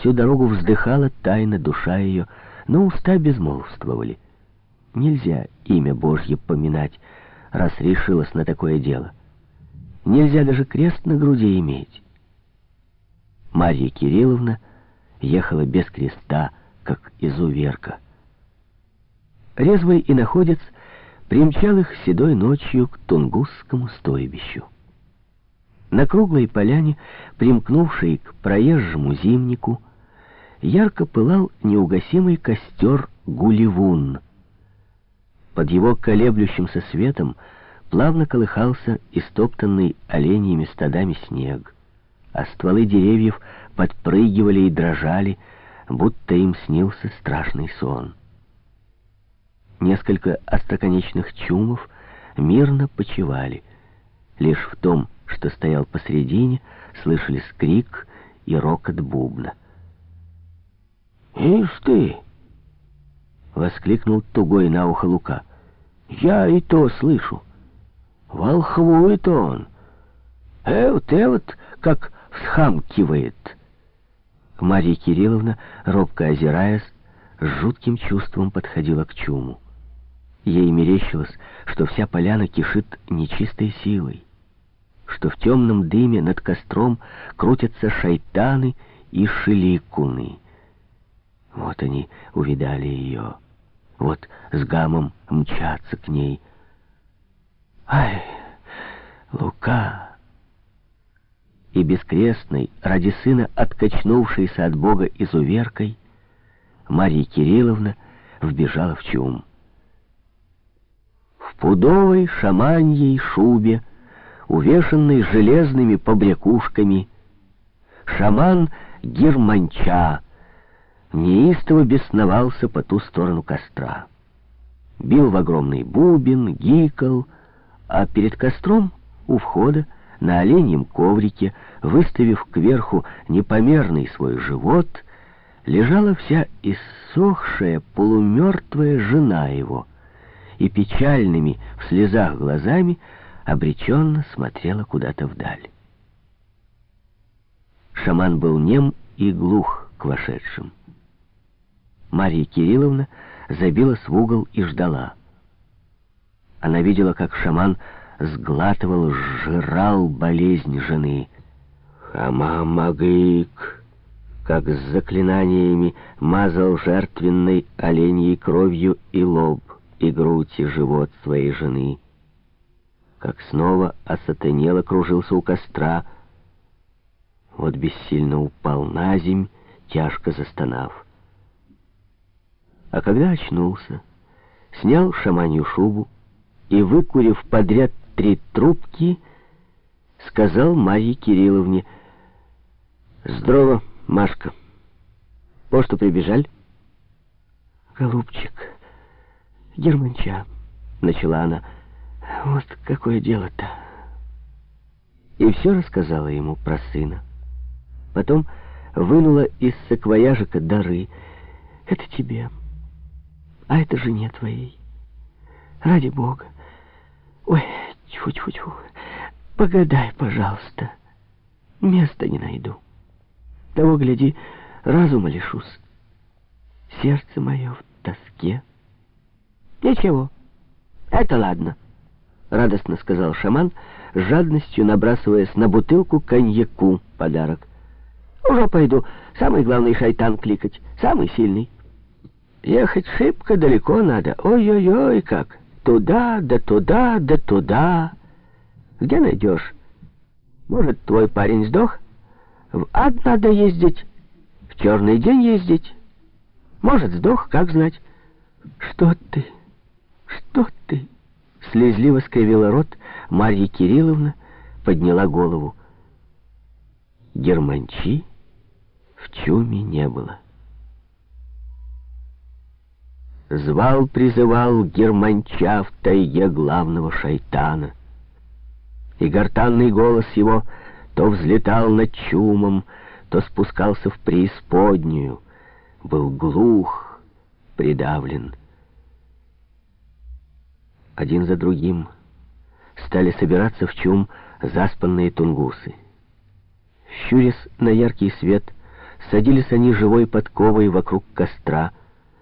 Всю дорогу вздыхала тайна душа ее, но уста безмолвствовали. Нельзя имя Божье поминать, раз решилась на такое дело. Нельзя даже крест на груди иметь. Марья Кирилловна ехала без креста, как изуверка. Резвый и находец примчал их седой ночью к Тунгусскому стойбищу. На круглой поляне, примкнувшей к проезжему зимнику, ярко пылал неугасимый костер Гулливун. Под его колеблющимся светом плавно колыхался истоптанный оленьими стадами снег, а стволы деревьев подпрыгивали и дрожали, будто им снился страшный сон. Несколько остроконечных чумов мирно почивали. Лишь в том, что стоял посредине, слышались крик и рокот бубна. «Ишь ты!» — воскликнул тугой на ухо Лука. «Я и то слышу. Волхвует он. Эвт, эвт, как всхамкивает». Марья Кирилловна, робко озираясь, с жутким чувством подходила к чуму. Ей мерещилось, что вся поляна кишит нечистой силой, что в темном дыме над костром крутятся шайтаны и шеликуны. Вот они увидали ее, вот с гамом мчатся к ней. Ай, Лука! И бескрестной, ради сына откачнувшейся от Бога изуверкой, Марья Кирилловна вбежала в чум. В пудовой шаманьей шубе, увешанной железными побрякушками, шаман Германча неистово бесновался по ту сторону костра. Бил в огромный бубен, гикал, а перед костром у входа на оленьем коврике, выставив кверху непомерный свой живот, лежала вся иссохшая, полумертвая жена его и печальными в слезах глазами обреченно смотрела куда-то вдаль. Шаман был нем и глух к вошедшим. Марья Кирилловна забилась в угол и ждала. Она видела, как шаман сглатывал, сжирал болезнь жены. Хама-магык, как с заклинаниями мазал жертвенной оленьей кровью и лоб, и грудь, и живот своей жены. Как снова осатанело кружился у костра, вот бессильно упал на земь, тяжко застонав. А когда очнулся, снял шаманью шубу и, выкурив подряд три трубки, сказал Марье Кирилловне, «Здорово, Машка. По что прибежали?» «Голубчик, Германча», — начала она, — «вот какое дело-то». И все рассказала ему про сына. Потом вынула из саквояжика дары. «Это тебе» а это жене твоей. Ради Бога. Ой, тьфу-тьфу-тьфу. Погадай, пожалуйста. Места не найду. Того, гляди, разума лишусь. Сердце мое в тоске. Ничего, это ладно, радостно сказал шаман, жадностью набрасываясь на бутылку коньяку подарок. Уже пойду самый главный шайтан кликать, самый сильный. Ехать шибко далеко надо. Ой-ой-ой, как. Туда, да туда, да туда. Где найдешь? Может, твой парень сдох? В ад надо ездить, в черный день ездить. Может, сдох, как знать. Что ты? Что ты? Слезливо скривила рот Марья Кирилловна, подняла голову. Германчи в чуме не было. Звал, призывал германча в тайге главного шайтана. И гортанный голос его то взлетал над чумом, то спускался в преисподнюю, был глух, придавлен. Один за другим стали собираться в чум заспанные тунгусы. Щурясь на яркий свет, Садились они живой подковой вокруг костра,